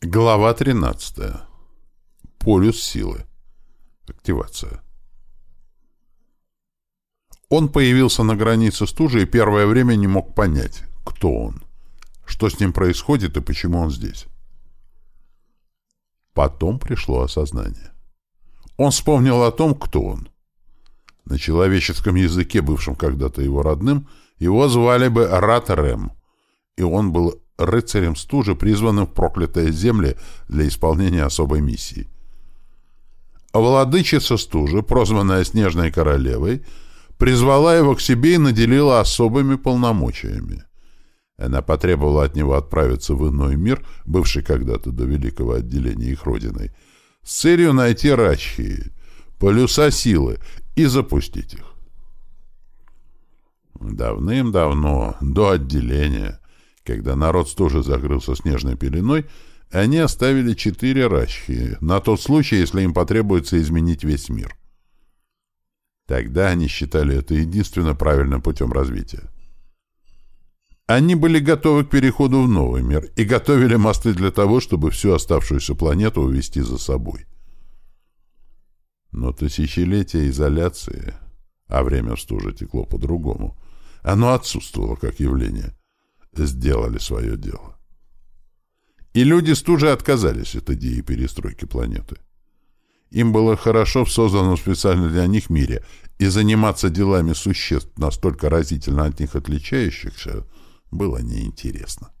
Глава 13. Полюс силы. Активация. Он появился на границе стужи и первое время не мог понять, кто он, что с ним происходит и почему он здесь. Потом пришло осознание. Он вспомнил о том, кто он. На человеческом языке, бывшем когда-то его родным, его звали бы Рат Рэм, и он был рыцарем стужи, призванным в проклятые земли для исполнения особой миссии. Владычица стужи, прозванная Снежной Королевой, призвала его к себе и наделила особыми полномочиями. Она потребовала от него отправиться в иной мир, бывший когда-то до великого отделения их родиной, с целью найти рачхи, полюса силы, и запустить их. Давным-давно, до отделения, когда народ тоже закрылся снежной пеленой, они оставили четыре рачхи, на тот случай, если им потребуется изменить весь мир. Тогда они считали это единственно правильным путем развития. Они были готовы к переходу в новый мир и готовили мосты для того, чтобы всю оставшуюся планету увести за собой. Но тысячелетия изоляции, а время в стуже текло по-другому, оно отсутствовало как явление сделали свое дело. И люди стужи отказались от идеи перестройки планеты. Им было хорошо в созданном специально для них мире, и заниматься делами существ, настолько разительно от них отличающихся, было неинтересно.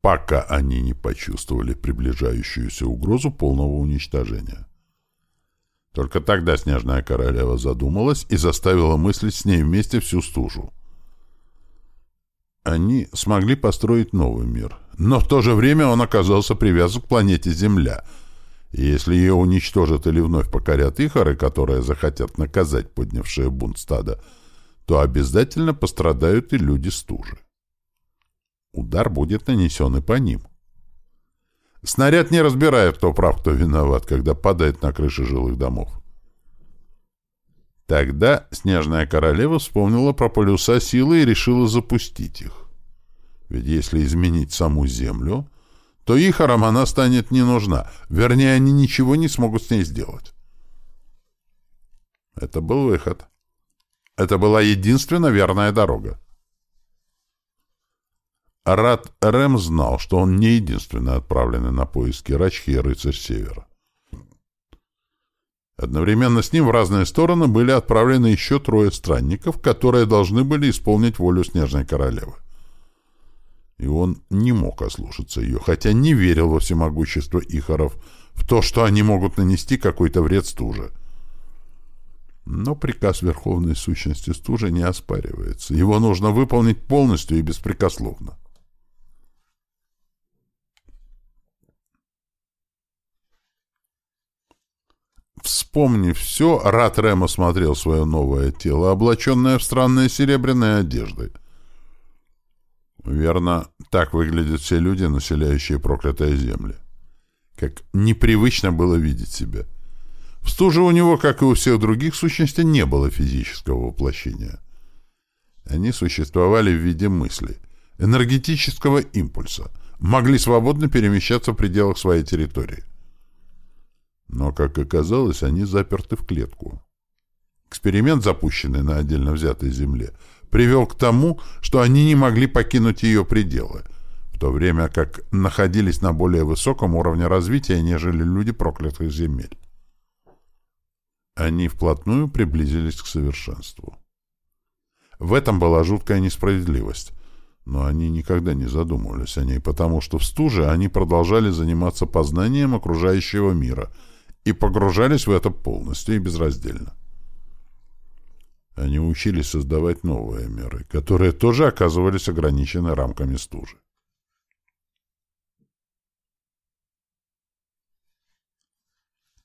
Пока они не почувствовали приближающуюся угрозу полного уничтожения. Только тогда снежная королева задумалась и заставила мыслить с ней вместе всю стужу. Они смогли построить новый мир, но в то же время он оказался привязан к планете Земля. И если ее уничтожат или вновь покорят ихоры, которые захотят наказать поднявшее бунт стада, то обязательно пострадают и люди стужи. Удар будет нанесен и по ним. — Снаряд не разбирает, кто прав, кто виноват, когда падает на крыши жилых домов. Тогда Снежная Королева вспомнила про полюса силы и решила запустить их. Ведь если изменить саму Землю, то Ихарам она станет не нужна. Вернее, они ничего не смогут с ней сделать. Это был выход. Это была единственно верная дорога. Рад Рэм знал, что он не единственный отправленный на поиски Рачхи и рыцарь Севера. Одновременно с ним в разные стороны были отправлены еще трое странников, которые должны были исполнить волю Снежной Королевы. И он не мог ослушаться ее, хотя не верил во всемогущество Ихоров, в то, что они могут нанести какой-то вред стуже. Но приказ Верховной Сущности стужи не оспаривается. Его нужно выполнить полностью и беспрекословно. Вспомнив все, Рат Рэм осмотрел свое новое тело, облаченное в странные серебряные одежды. Верно, так выглядят все люди, населяющие проклятые земли. Как непривычно было видеть себя. В стуже у него, как и у всех других сущностей, не было физического воплощения. Они существовали в виде мысли, энергетического импульса, могли свободно перемещаться в пределах своей территории. Но, как оказалось, они заперты в клетку. Эксперимент, запущенный на отдельно взятой земле, привел к тому, что они не могли покинуть ее пределы, в то время как находились на более высоком уровне развития, нежели люди проклятых земель. Они вплотную приблизились к совершенству. В этом была жуткая несправедливость, но они никогда не задумывались о ней, потому что в стуже они продолжали заниматься познанием окружающего мира — и погружались в это полностью и безраздельно. Они учились создавать новые меры, которые тоже оказывались ограничены рамками стужи.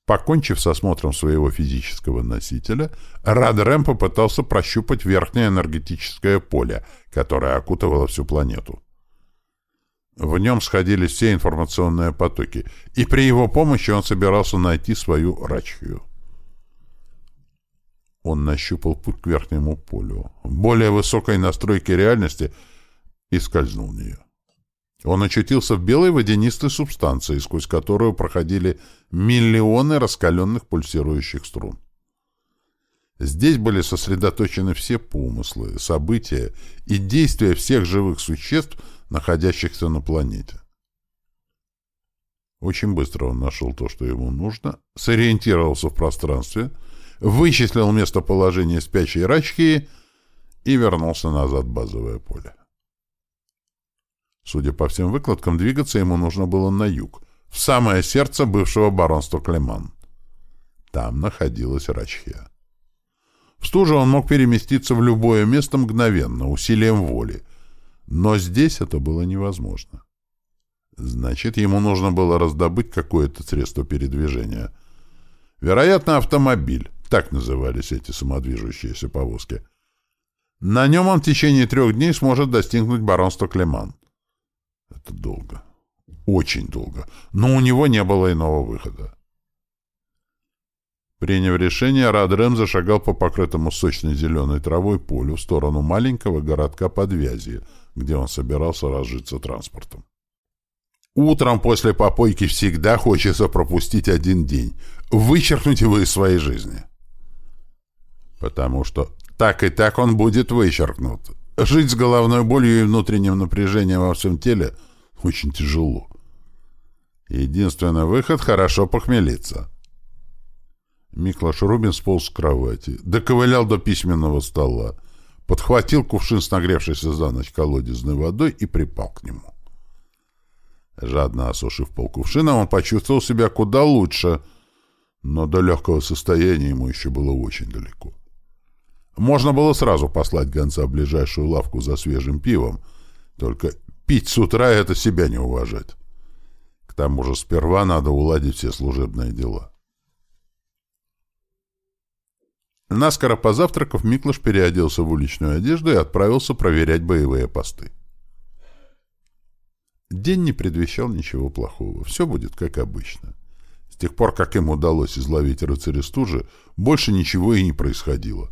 Покончив с осмотром своего физического носителя, Радерем попытался прощупать верхнее энергетическое поле, которое окутывало всю планету. В нем сходились все информационные потоки, и при его помощи он собирался найти свою рачью. Он нащупал путь к верхнему полю. Более высокой настройки реальности и скользнул в нее. Он очутился в белой водянистой субстанции, сквозь которую проходили миллионы раскаленных пульсирующих струн. Здесь были сосредоточены все помыслы, события и действия всех живых существ, находящихся на планете. Очень быстро он нашел то, что ему нужно, сориентировался в пространстве, вычислил местоположение спящей рачки и вернулся назад в базовое поле. Судя по всем выкладкам, двигаться ему нужно было на юг, в самое сердце бывшего баронства Клеман. Там находилась Рачхия. В стуже он мог переместиться в любое место мгновенно, усилием воли. Но здесь это было невозможно. Значит, ему нужно было раздобыть какое-то средство передвижения. Вероятно, автомобиль. Так назывались эти самодвижущиеся повозки. На нем он в течение трех дней сможет достигнуть баронства Клеман. Это долго. Очень долго. Но у него не было иного выхода. Приняв решение, Радрем зашагал по покрытому сочной зеленой травой полю в сторону маленького городка Подвязье, где он собирался разжиться транспортом. Утром после попойки всегда хочется пропустить один день, вычеркнуть его из своей жизни. Потому что так и так он будет вычеркнут. Жить с головной болью и внутренним напряжением во всем теле очень тяжело. Единственный выход — хорошо похмелиться. Миклаш Рубин сполз с кровати, доковылял до письменного стола, подхватил кувшин с нагревшейся за ночь колодезной водой и припал к нему. Жадно осушив полкувшина, он почувствовал себя куда лучше, но до легкого состояния ему еще было очень далеко. Можно было сразу послать гонца в ближайшую лавку за свежим пивом, только пить с утра — это себя не уважать. К тому же сперва надо уладить все служебные дела. Наскоро позавтракав, Миклаш переоделся в уличную одежду и отправился проверять боевые посты. День не предвещал ничего плохого. Все будет как обычно. С тех пор, как им удалось изловить рыцаря стужи, больше ничего и не происходило.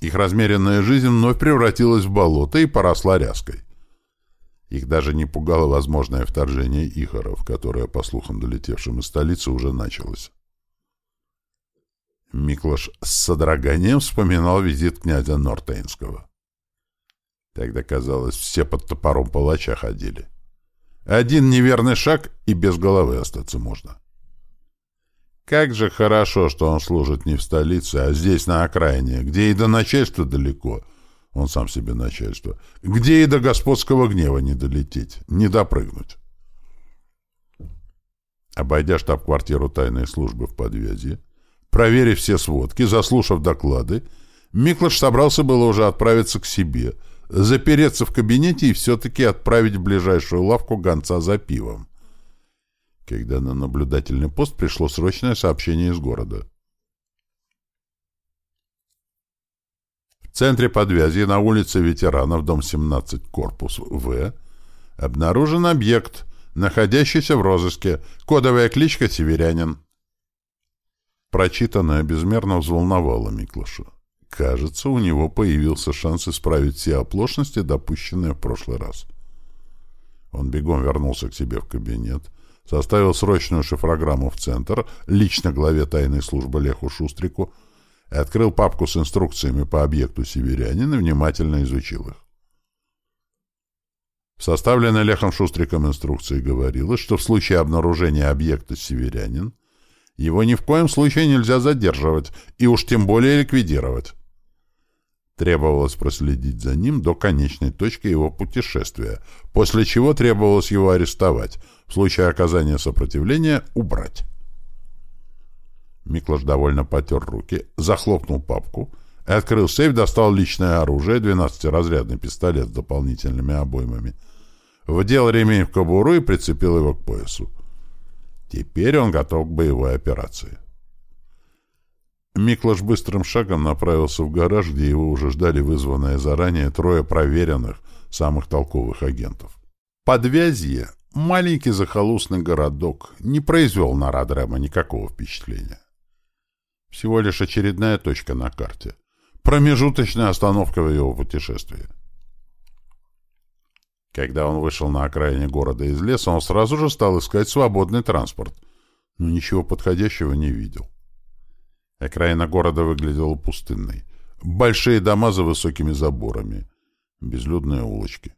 Их размеренная жизнь вновь превратилась в болото и поросла ряской. Их даже не пугало возможное вторжение Ихоров, которое, по слухам долетевшим из столицы, уже началось. Миклаш с содроганием вспоминал визит князя Нортейнского. Тогда, казалось, все под топором палача ходили. Один неверный шаг, и без головы остаться можно. Как же хорошо, что он служит не в столице, а здесь, на окраине, где и до начальства далеко, он сам себе начальство, где и до господского гнева не долететь, не допрыгнуть. Обойдя штаб-квартиру тайной службы в подвязи, Проверив все сводки, заслушав доклады, Миклаш собрался было уже отправиться к себе, запереться в кабинете и все-таки отправить в ближайшую лавку гонца за пивом. Когда на наблюдательный пост пришло срочное сообщение из города. В центре подвязи на улице ветеранов, дом 17, корпус В, обнаружен объект, находящийся в розыске, кодовая кличка «Северянин». Прочитанное безмерно взволновало Миклаша. Кажется, у него появился шанс исправить все оплошности, допущенные в прошлый раз. Он бегом вернулся к себе в кабинет, составил срочную шифрограмму в центр, лично главе тайной службы Леху Шустрику, и открыл папку с инструкциями по объекту «Северянин» и внимательно изучил их. В составленной Лехом Шустриком инструкции говорилось, что в случае обнаружения объекта «Северянин» Его ни в коем случае нельзя задерживать, и уж тем более ликвидировать. Требовалось проследить за ним до конечной точки его путешествия, после чего требовалось его арестовать, в случае оказания сопротивления — убрать. Миклаш довольно потер руки, захлопнул папку и открыл сейф, достал личное оружие, 12-разрядный пистолет с дополнительными обоймами, вдел ремень в кобуру и прицепил его к поясу. Теперь он готов к боевой операции. Миклаш быстрым шагом направился в гараж, где его уже ждали вызванные заранее трое проверенных, самых толковых агентов. Подвязье, маленький захолустный городок, не произвел на Радрема никакого впечатления. Всего лишь очередная точка на карте. Промежуточная остановка в его путешествии. Когда он вышел на окраине города из леса, он сразу же стал искать свободный транспорт, но ничего подходящего не видел. Окраина города выглядела пустынной. Большие дома за высокими заборами. Безлюдные улочки.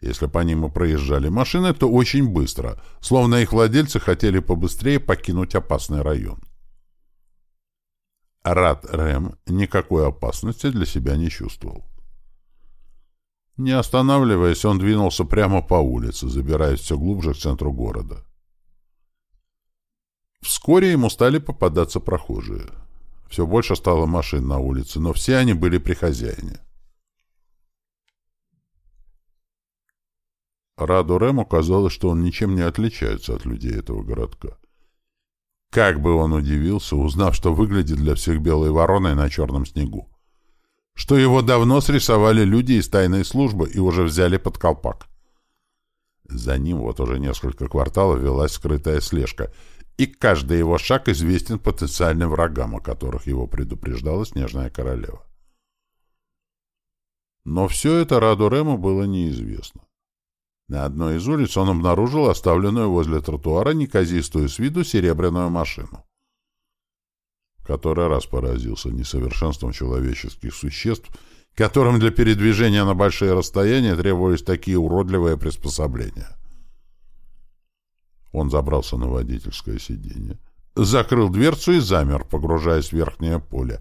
Если по ним и проезжали машины, то очень быстро, словно их владельцы хотели побыстрее покинуть опасный район. Рад Рэм никакой опасности для себя не чувствовал. Не останавливаясь, он двинулся прямо по улице, забираясь все глубже к центру города. Вскоре ему стали попадаться прохожие. Все больше стало машин на улице, но все они были при хозяине. Раду Рему казалось, что он ничем не отличается от людей этого городка. Как бы он удивился, узнав, что выглядит для всех белой вороной на черном снегу. Что его давно срисовали люди из тайной службы и уже взяли под колпак. За ним вот уже несколько кварталов велась скрытая слежка, и каждый его шаг известен потенциальным врагам, о которых его предупреждала Снежная Королева. Но все это Раду Рему было неизвестно. На одной из улиц он обнаружил оставленную возле тротуара неказистую с виду серебряную машину. Который раз поразился несовершенством человеческих существ, которым для передвижения на большие расстояния требовались такие уродливые приспособления. Он забрался на водительское сиденье, закрыл дверцу и замер, погружаясь в верхнее поле.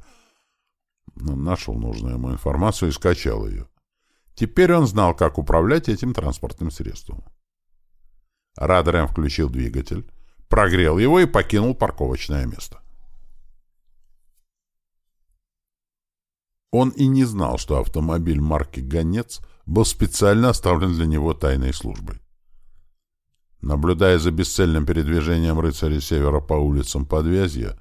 Он нашел нужную ему информацию и скачал ее. Теперь он знал, как управлять этим транспортным средством. Радарем включил двигатель, прогрел его и покинул парковочное место. Он и не знал, что автомобиль марки «Гонец» был специально оставлен для него тайной службой. Наблюдая за бесцельным передвижением рыцаря севера по улицам Подвязья,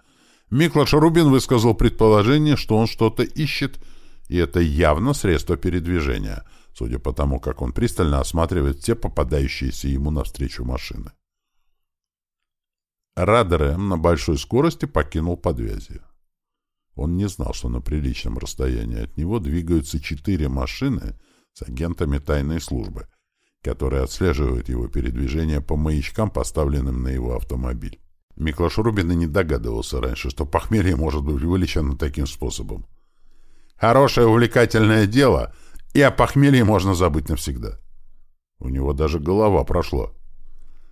Миклаш Рубин высказал предположение, что он что-то ищет и это явно средство передвижения, судя по тому, как он пристально осматривает все попадающиеся ему навстречу машины. Радерем на большой скорости покинул подвязие. Он не знал, что на приличном расстоянии от него двигаются четыре машины с агентами тайной службы, которые отслеживают его передвижение по маячкам, поставленным на его автомобиль. Миклаш Рубин и не догадывался раньше, что похмелье может быть вылечено таким способом. Хорошее увлекательное дело, и о похмелье можно забыть навсегда. У него даже голова прошла.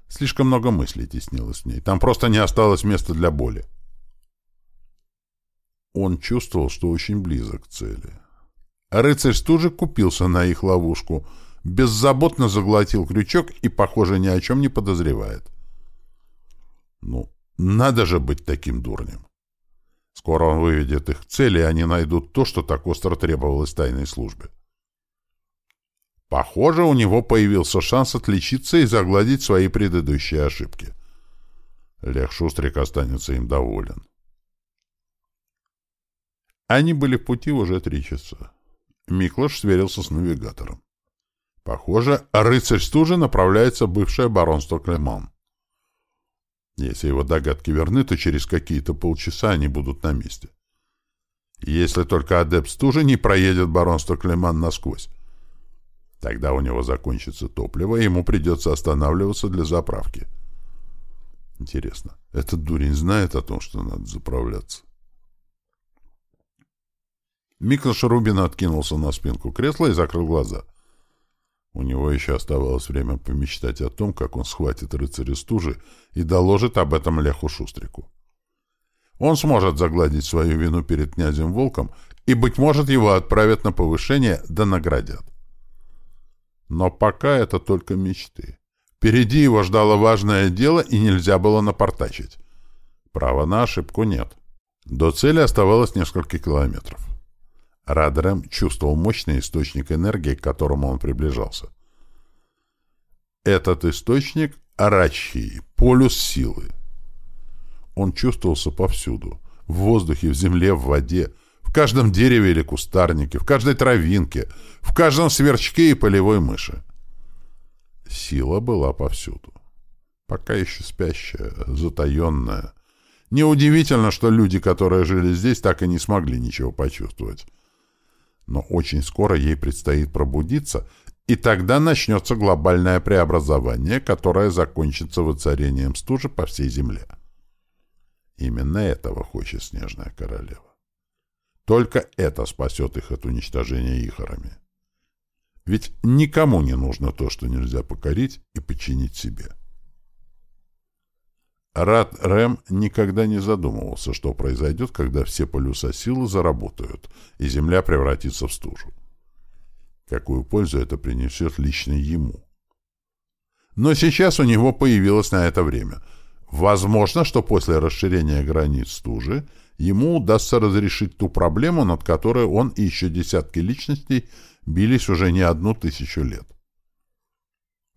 Слишком много мыслей теснилось в ней. Там просто не осталось места для боли. Он чувствовал, что очень близок к цели. рыцарь стужи купился на их ловушку, беззаботно заглотил крючок и, похоже, ни о чем не подозревает. Ну, надо же быть таким дурнем. Скоро он выведет их цели, и они найдут то, что так остро требовалось тайной службе. Похоже, у него появился шанс отличиться и загладить свои предыдущие ошибки. Лех Шустрик останется им доволен. Они были в пути уже три часа. Миклаш сверился с навигатором. Похоже, рыцарь стужи направляется в бывшее баронство Клеман. Если его догадки верны, то через какие-то полчаса они будут на месте. Если только адепт стужи не проедет баронство Клеман насквозь. Тогда у него закончится топливо, и ему придется останавливаться для заправки. Интересно, этот дурень знает о том, что надо заправляться? Миклаш Рубин откинулся на спинку кресла и закрыл глаза. У него еще оставалось время помечтать о том, как он схватит рыцаря стужи и доложит об этом Леху Шустрику. Он сможет загладить свою вину перед князем Волком, и, быть может, его отправят на повышение да наградят. Но пока это только мечты. Впереди его ждало важное дело, и нельзя было напортачить. Права на ошибку нет. До цели оставалось несколько километров. Радерем чувствовал мощный источник энергии, к которому он приближался. Этот источник — Арачхии, полюс силы. Он чувствовался повсюду — в воздухе, в земле, в воде, в каждом дереве или кустарнике, в каждой травинке, в каждом сверчке и полевой мыши. Сила была повсюду. Пока еще спящая, затаенная. Неудивительно, что люди, которые жили здесь, так и не смогли ничего почувствовать но очень скоро ей предстоит пробудиться, И тогда начнется глобальное преобразование, которое закончится воцарением стужи по всей Земле. Именно этого хочет Снежная Королева. Только это спасет их от уничтожения ихорами. Ведь никому не нужно то, что нельзя покорить и подчинить себе. Рад Рэм никогда не задумывался, что произойдет, когда все полюса силы заработают, и Земля превратится в стужу. Какую пользу это принесет лично ему. Но сейчас у него появилось на это время. Возможно, что после расширения границ стужи ему удастся разрешить ту проблему, над которой он и еще десятки личностей бились уже не одну тысячу лет.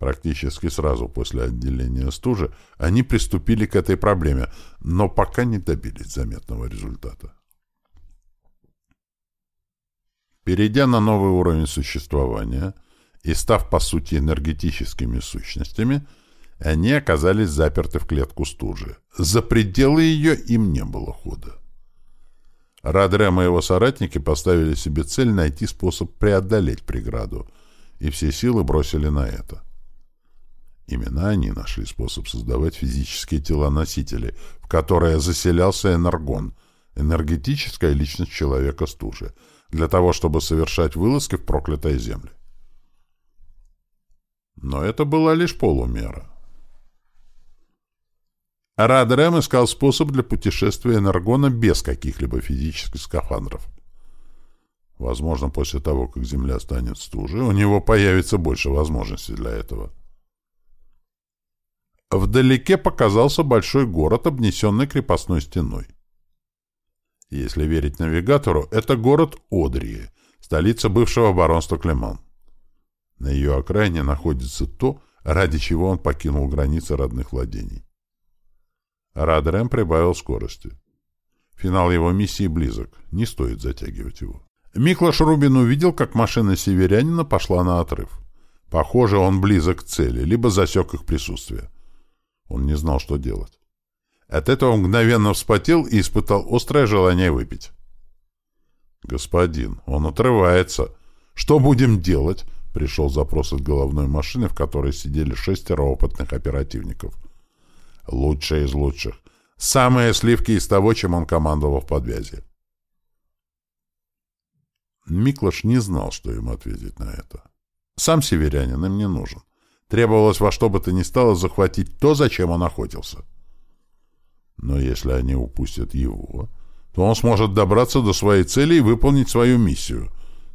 Практически сразу после отделения стужи они приступили к этой проблеме, но пока не добились заметного результата. Перейдя на новый уровень существования и став, по сути, энергетическими сущностями, они оказались заперты в клетку стужи. За пределы ее им не было хода. Радрем и его соратники поставили себе цель найти способ преодолеть преграду, и все силы бросили на это. Именно они нашли способ создавать физические тела-носители, в которые заселялся энергон, энергетическая личность человека-стужи, для того, чтобы совершать вылазки в проклятые земли. Но это была лишь полумера. Радрем искал способ для путешествия энергона без каких-либо физических скафандров. Возможно, после того, как Земля станет стужей, у него появится больше возможностей для этого. Вдалеке показался большой город, обнесенный крепостной стеной. Если верить навигатору, это город Одрии, столица бывшего баронства Клеман. На ее окраине находится то, ради чего он покинул границы родных владений. Радрем прибавил скорости. Финал его миссии близок, не стоит затягивать его. Миклаш Рубин увидел, как машина северянина пошла на отрыв. Похоже, он близок к цели, либо засек их присутствие. Он не знал, что делать. От этого мгновенно вспотел и испытал острое желание выпить. «Господин, он отрывается. Что будем делать?» Пришел запрос от головной машины, в которой сидели шестеро опытных оперативников. Лучшие из лучших. Самые сливки из того, чем он командовал в подвязи. Миклаш не знал, что ему ответить на это. Сам северянин им не нужен. Требовалось во что бы то ни стало захватить то, зачем он охотился. Но если они упустят его, то он сможет добраться до своей цели и выполнить свою миссию.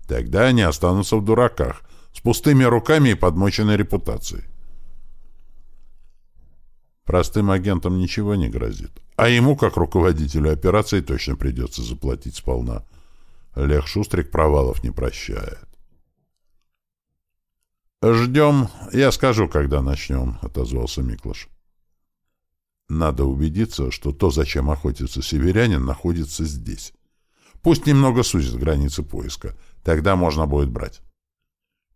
Тогда они останутся в дураках, с пустыми руками и подмоченной репутацией. Простым агентам ничего не грозит. А ему, как руководителю операции, точно придется заплатить сполна. Лех Шустрик провалов не прощает. «Ждем. Я скажу, когда начнем», — отозвался Миклаш. Надо убедиться, что то, зачем охотится северянин, находится здесь. Пусть немного сузит границы поиска. Тогда можно будет брать.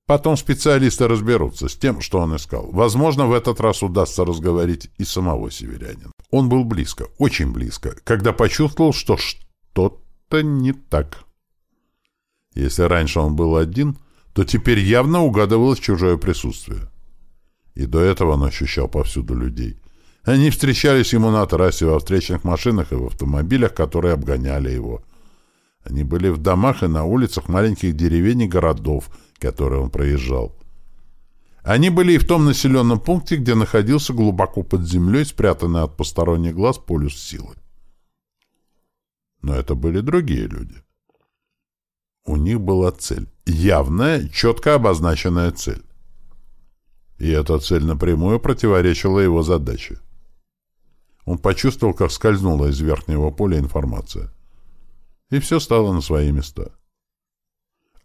Потом специалисты разберутся с тем, что он искал. Возможно, в этот раз удастся разговорить и самого северянина. Он был близко, очень близко, когда почувствовал, что что-то не так. Если раньше он был один, то теперь явно угадывалось чужое присутствие. И до этого он ощущал повсюду людей. Они встречались ему на трассе во встречных машинах и в автомобилях, которые обгоняли его. Они были в домах и на улицах маленьких деревень и городов, которые он проезжал. Они были и в том населенном пункте, где находился глубоко под землей, спрятанный от посторонних глаз полюс силы. Но это были другие люди. У них была цель. Явная, четко обозначенная цель. И эта цель напрямую противоречила его задаче. Он почувствовал, как скользнула из верхнего поля информация. И все стало на свои места.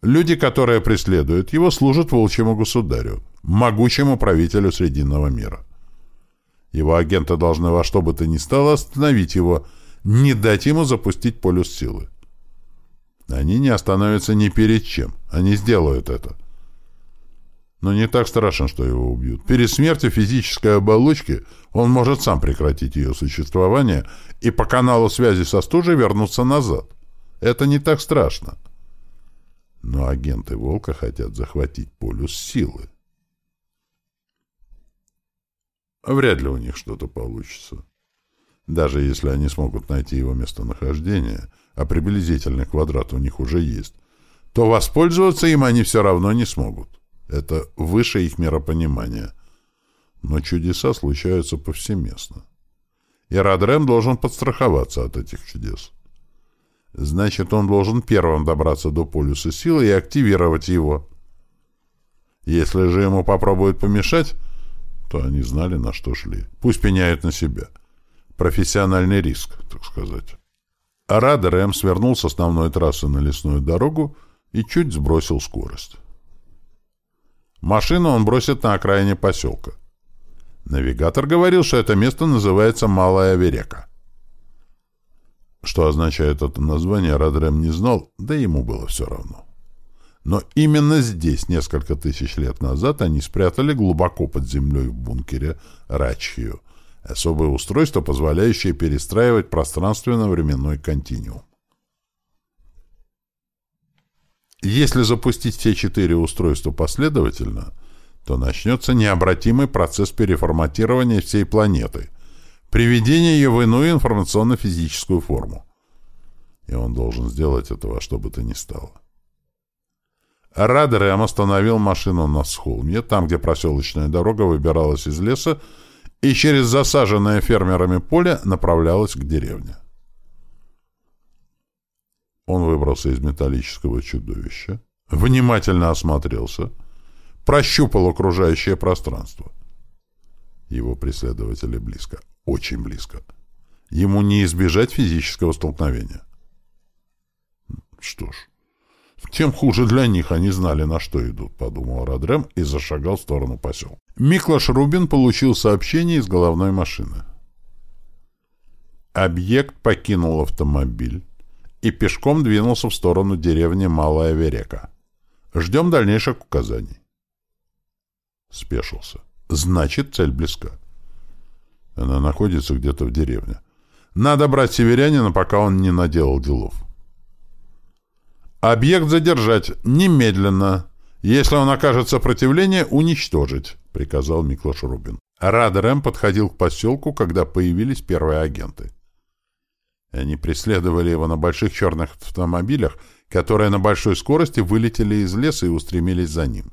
Люди, которые преследуют его, служат волчьему государю, могучему правителю Срединного мира. Его агенты должны во что бы то ни стало остановить его, не дать ему запустить полюс силы. Они не остановятся ни перед чем. Они сделают это. Но не так страшно, что его убьют. Перед смертью физической оболочки он может сам прекратить ее существование и по каналу связи со стужей вернуться назад. Это не так страшно. Но агенты «Волка» хотят захватить полюс силы. Вряд ли у них что-то получится. Даже если они смогут найти его местонахождение, а приблизительный квадрат у них уже есть, то воспользоваться им они все равно не смогут. Это выше их миропонимания. Но чудеса случаются повсеместно. И Радрем должен подстраховаться от этих чудес. Значит, он должен первым добраться до полюса силы и активировать его. Если же ему попробуют помешать, то они знали, на что шли. Пусть пеняют на себя. Профессиональный риск, так сказать. А Радрем свернул с основной трассы на лесную дорогу и чуть сбросил скорость. Машину он бросит на окраине поселка. Навигатор говорил, что это место называется Малая Верека. Что означает это название, Радрем не знал, да ему было все равно. Но именно здесь, несколько тысяч лет назад, они спрятали глубоко под землей в бункере Рачхию особое устройство, позволяющее перестраивать пространственно-временной континуум. Если запустить все четыре устройства последовательно, то начнется необратимый процесс переформатирования всей планеты, приведения ее в иную информационно-физическую форму. И он должен сделать это во что бы то ни стало. Радерем остановил машину на схолме, там, где проселочная дорога выбиралась из леса, и через засаженное фермерами поле направлялась к деревне. Он выбрался из металлического чудовища, внимательно осмотрелся, прощупал окружающее пространство. Его преследователи близко, очень близко. Ему не избежать физического столкновения. Что ж, тем хуже для них, они знали, на что идут, подумал Радрем и зашагал в сторону поселка. Миклаш Рубин получил сообщение из головной машины. Объект покинул автомобиль и пешком двинулся в сторону деревни Малая Верека. Ждем дальнейших указаний. Спешился. Значит, цель близка. Она находится где-то в деревне. Надо брать северянина, пока он не наделал делов. Объект задержать немедленно. Если он окажет сопротивление, уничтожить, приказал Миклош Рубин. Радерем подходил к поселку, когда появились первые агенты. Они преследовали его на больших черных автомобилях, которые на большой скорости вылетели из леса и устремились за ним.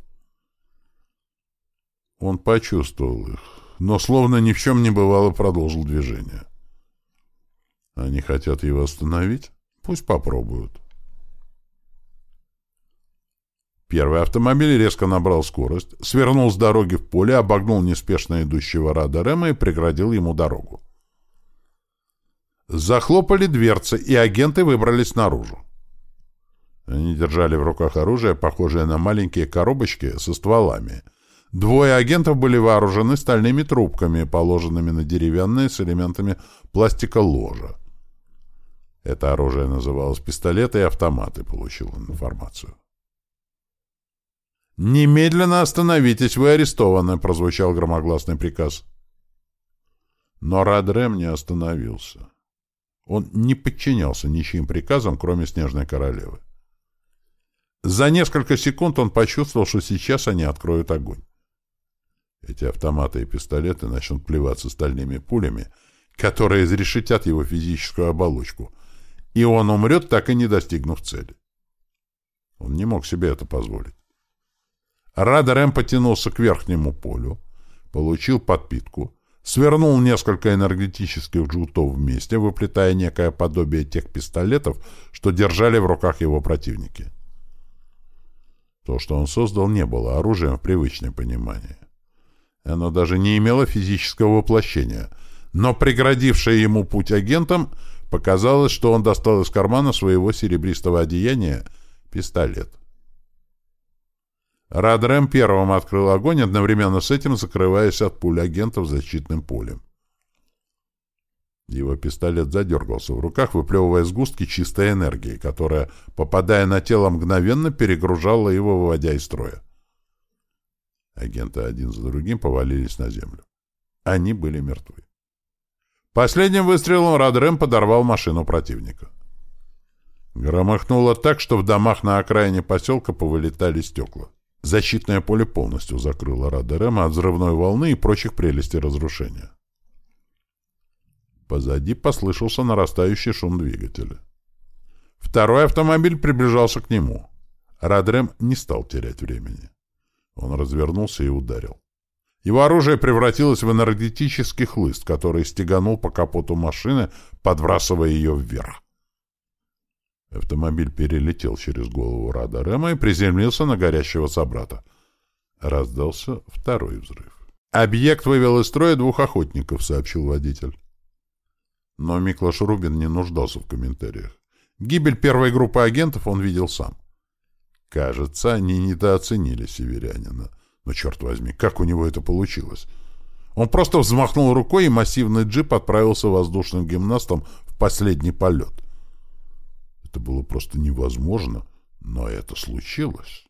Он почувствовал их, но словно ни в чем не бывало продолжил движение. Они хотят его остановить? Пусть попробуют. Первый автомобиль резко набрал скорость, свернул с дороги в поле, обогнул неспешно идущего Рада Рема и преградил ему дорогу. Захлопали дверцы, и агенты выбрались наружу. Они держали в руках оружие, похожее на маленькие коробочки со стволами. Двое агентов были вооружены стальными трубками, положенными на деревянные с элементами пластика ложа. Это оружие называлось пистолеты и автоматы, получил информацию. «Немедленно остановитесь, вы арестованы», — прозвучал громогласный приказ. Но Радрем не остановился. Он не подчинялся ничьим приказам, кроме Снежной Королевы. За несколько секунд он почувствовал, что сейчас они откроют огонь. Эти автоматы и пистолеты начнут плеваться стальными пулями, которые изрешетят его физическую оболочку, и он умрет, так и не достигнув цели. Он не мог себе это позволить. Радарем потянулся к верхнему полю, получил подпитку, свернул несколько энергетических жгутов вместе, выплетая некое подобие тех пистолетов, что держали в руках его противники. То, что он создал, не было оружием в привычном понимании. Оно даже не имело физического воплощения, но преградившее ему путь агентам, показалось, что он достал из кармана своего серебристого одеяния пистолет. Радрем первым открыл огонь, одновременно с этим закрываясь от пуль агентов защитным полем. Его пистолет задергался в руках, выплевывая сгустки чистой энергии, которая, попадая на тело, мгновенно перегружала его, выводя из строя. Агенты один за другим повалились на землю. Они были мертвы. Последним выстрелом Радрем подорвал машину противника. Громыхнуло так, что в домах на окраине поселка повылетали стекла. Защитное поле полностью закрыло Радерема от взрывной волны и прочих прелестей разрушения. Позади послышался нарастающий шум двигателя. Второй автомобиль приближался к нему. Радрем не стал терять времени. Он развернулся и ударил. Его оружие превратилось в энергетический хлыст, который стеганул по капоту машины, подбрасывая ее вверх. Автомобиль перелетел через голову Рада Рема и приземлился на горящего собрата. Раздался второй взрыв. «Объект вывел из строя двух охотников», — сообщил водитель. Но Миклаш Рубин не нуждался в комментариях. Гибель первой группы агентов он видел сам. Кажется, они недооценили северянина. Но, черт возьми, как у него это получилось? Он просто взмахнул рукой, и массивный джип отправился воздушным гимнастом в последний полет. Это было просто невозможно, но это случилось.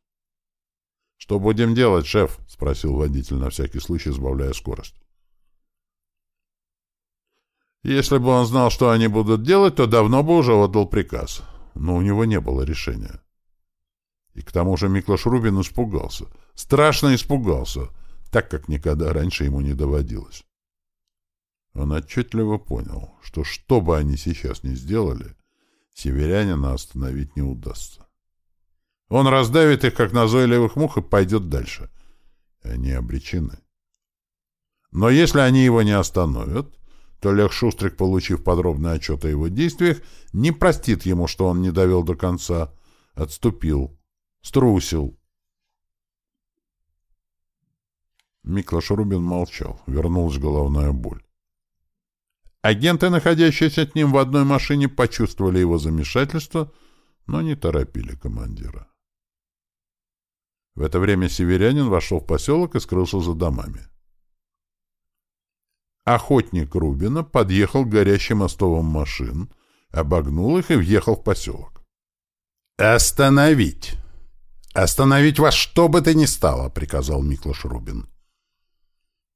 — Что будем делать, шеф? — спросил водитель на всякий случай, сбавляя скорость. Если бы он знал, что они будут делать, то давно бы уже отдал приказ. Но у него не было решения. И к тому же Миклаш Рубин испугался. Страшно испугался, так как никогда раньше ему не доводилось. Он отчетливо понял, что что бы они сейчас ни сделали, северянина остановить не удастся. Он раздавит их, как назойливых мух, и пойдет дальше. Они обречены. Но если они его не остановят, то Лех Шустрик, получив подробный отчет о его действиях, не простит ему, что он не довел до конца, отступил, струсил. Миклаш Рубин молчал, вернулась головная боль. Агенты, находящиеся с ним в одной машине, почувствовали его замешательство, но не торопили командира. В это время северянин вошел в поселок и скрылся за домами. Охотник Рубина подъехал к горящим остовам машин, обогнул их и въехал в поселок. «Остановить! Остановить вас что бы то ни стало!» — приказал Миклаш Рубин.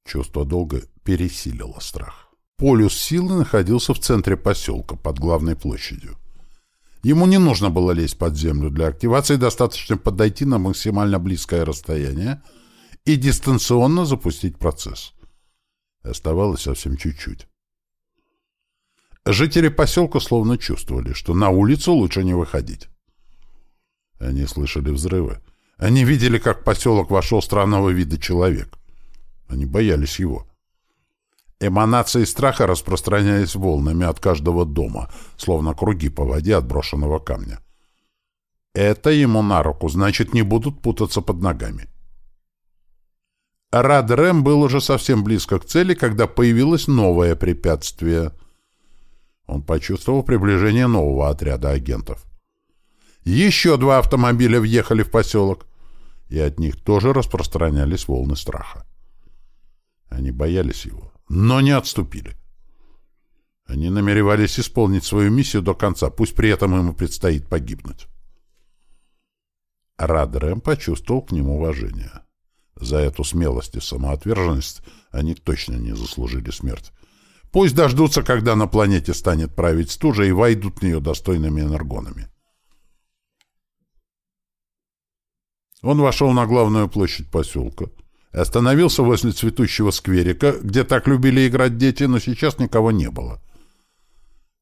Чувство долга пересилило страх. Полюс силы находился в центре поселка, под главной площадью. Ему не нужно было лезть под землю для активации, достаточно подойти на максимально близкое расстояние и дистанционно запустить процесс. Оставалось совсем чуть-чуть. Жители поселка словно чувствовали, что на улицу лучше не выходить. Они слышали взрывы. Они видели, как в поселок вошел странного вида человек. Они боялись его. Эманации страха распространялись волнами от каждого дома, словно круги по воде от брошенного камня. Это ему на руку, значит, не будут путаться под ногами. Рад Рэм был уже совсем близко к цели, когда появилось новое препятствие. Он почувствовал приближение нового отряда агентов. Еще два автомобиля въехали в поселок, и от них тоже распространялись волны страха. Они боялись его, но не отступили. Они намеревались исполнить свою миссию до конца, пусть при этом ему предстоит погибнуть. Радрэм почувствовал к нему уважение. За эту смелость и самоотверженность они точно не заслужили смерть. Пусть дождутся, когда на планете станет править стужа, и войдут в нее достойными энергонами. Он вошел на главную площадь поселка, остановился возле цветущего скверика, где так любили играть дети, но сейчас никого не было.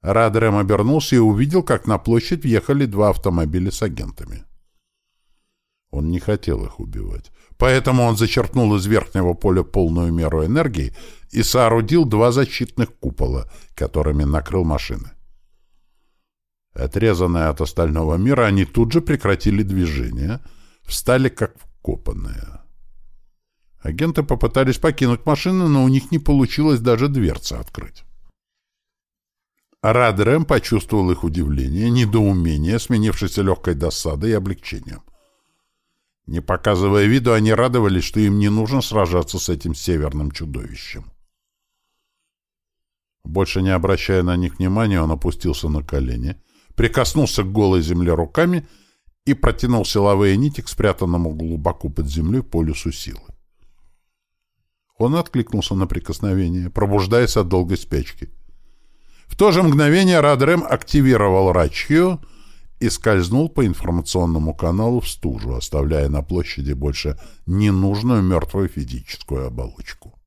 Радерем обернулся и увидел, как на площадь въехали два автомобиля с агентами. Он не хотел их убивать. Поэтому он зачерпнул из верхнего поля полную меру энергии и соорудил два защитных купола, которыми накрыл машины. Отрезанные от остального мира, они тут же прекратили движение, встали как вкопанные. Агенты попытались покинуть машины, но у них не получилось даже дверцы открыть. Радрэм почувствовал их удивление, недоумение, сменившееся легкой досадой и облегчением. Не показывая виду, они радовались, что им не нужно сражаться с этим северным чудовищем. Больше не обращая на них внимания, он опустился на колени, прикоснулся к голой земле руками и протянул силовые нити к спрятанному глубоко под землей полюсу силы. Он откликнулся на прикосновение, пробуждаясь от долгой спячки. В то же мгновение Радрем активировал Рачью и скользнул по информационному каналу в стужу, оставляя на площади больше ненужную мертвую физическую оболочку.